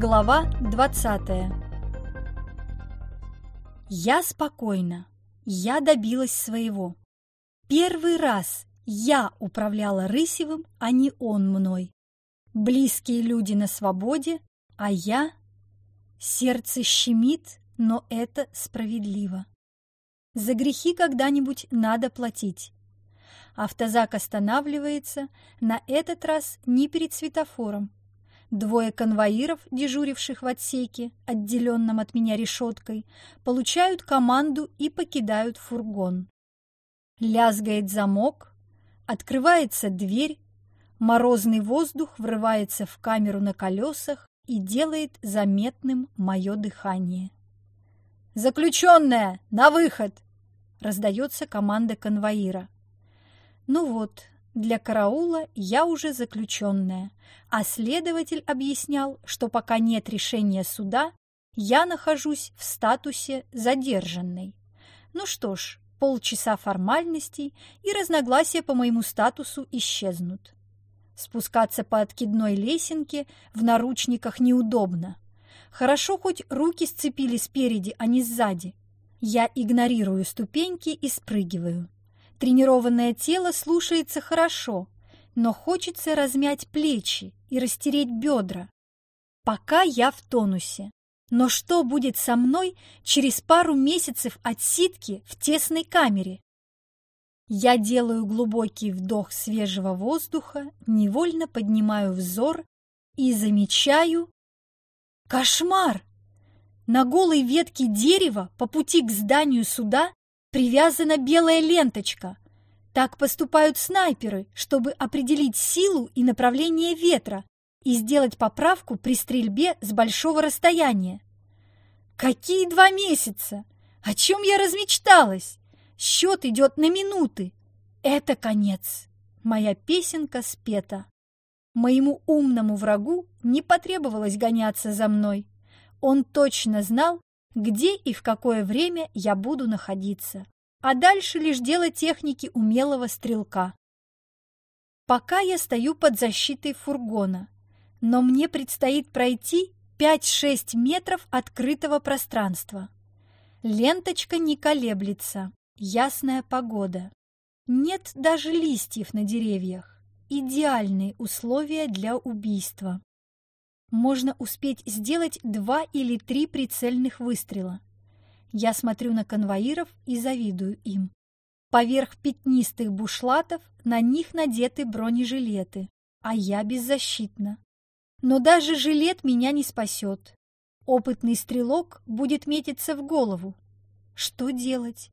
Глава 20 Я спокойна. Я добилась своего. Первый раз я управляла Рысевым, а не он мной. Близкие люди на свободе, а я... Сердце щемит, но это справедливо. За грехи когда-нибудь надо платить. Автозак останавливается, на этот раз не перед светофором. Двое конвоиров, дежуривших в отсеке, отделенном от меня решеткой, получают команду и покидают фургон. Лязгает замок, открывается дверь, морозный воздух врывается в камеру на колесах и делает заметным мое дыхание. «Заключенная! На выход!» — раздается команда конвоира. Ну вот, для караула я уже заключенная, а следователь объяснял, что пока нет решения суда, я нахожусь в статусе задержанной. Ну что ж, полчаса формальностей, и разногласия по моему статусу исчезнут. Спускаться по откидной лесенке в наручниках неудобно. Хорошо, хоть руки сцепили спереди, а не сзади. Я игнорирую ступеньки и спрыгиваю. Тренированное тело слушается хорошо, но хочется размять плечи и растереть бедра. Пока я в тонусе. Но что будет со мной через пару месяцев отсидки в тесной камере? Я делаю глубокий вдох свежего воздуха, невольно поднимаю взор и замечаю... Кошмар! На голой ветке дерева по пути к зданию суда привязана белая ленточка. Так поступают снайперы, чтобы определить силу и направление ветра и сделать поправку при стрельбе с большого расстояния. Какие два месяца? О чем я размечталась? Счет идет на минуты. Это конец. Моя песенка спета. Моему умному врагу не потребовалось гоняться за мной. Он точно знал, где и в какое время я буду находиться. А дальше лишь дело техники умелого стрелка. Пока я стою под защитой фургона, но мне предстоит пройти 5-6 метров открытого пространства. Ленточка не колеблется, ясная погода. Нет даже листьев на деревьях. Идеальные условия для убийства можно успеть сделать два или три прицельных выстрела. Я смотрю на конвоиров и завидую им. Поверх пятнистых бушлатов на них надеты бронежилеты, а я беззащитна. Но даже жилет меня не спасет. Опытный стрелок будет метиться в голову. Что делать?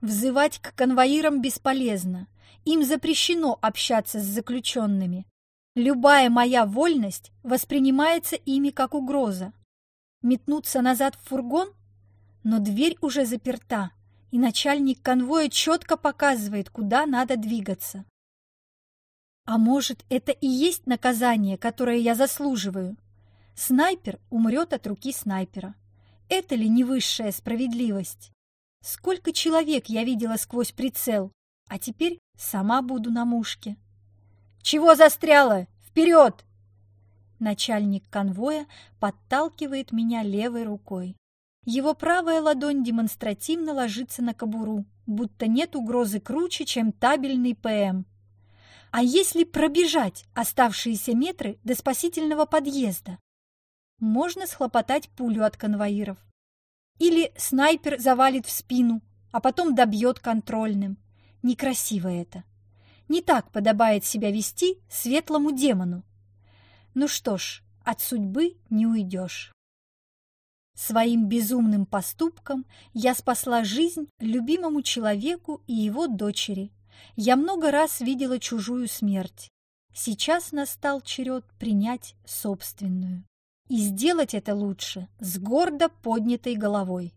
Взывать к конвоирам бесполезно. Им запрещено общаться с заключенными. Любая моя вольность воспринимается ими как угроза. Метнуться назад в фургон? Но дверь уже заперта, и начальник конвоя четко показывает, куда надо двигаться. А может, это и есть наказание, которое я заслуживаю? Снайпер умрет от руки снайпера. Это ли не высшая справедливость? Сколько человек я видела сквозь прицел, а теперь сама буду на мушке. «Чего застряла? Вперед!» Начальник конвоя подталкивает меня левой рукой. Его правая ладонь демонстративно ложится на кобуру, будто нет угрозы круче, чем табельный ПМ. А если пробежать оставшиеся метры до спасительного подъезда? Можно схлопотать пулю от конвоиров. Или снайпер завалит в спину, а потом добьет контрольным. Некрасиво это. Не так подобает себя вести светлому демону. Ну что ж, от судьбы не уйдешь. Своим безумным поступком я спасла жизнь любимому человеку и его дочери. Я много раз видела чужую смерть. Сейчас настал черед принять собственную. И сделать это лучше с гордо поднятой головой.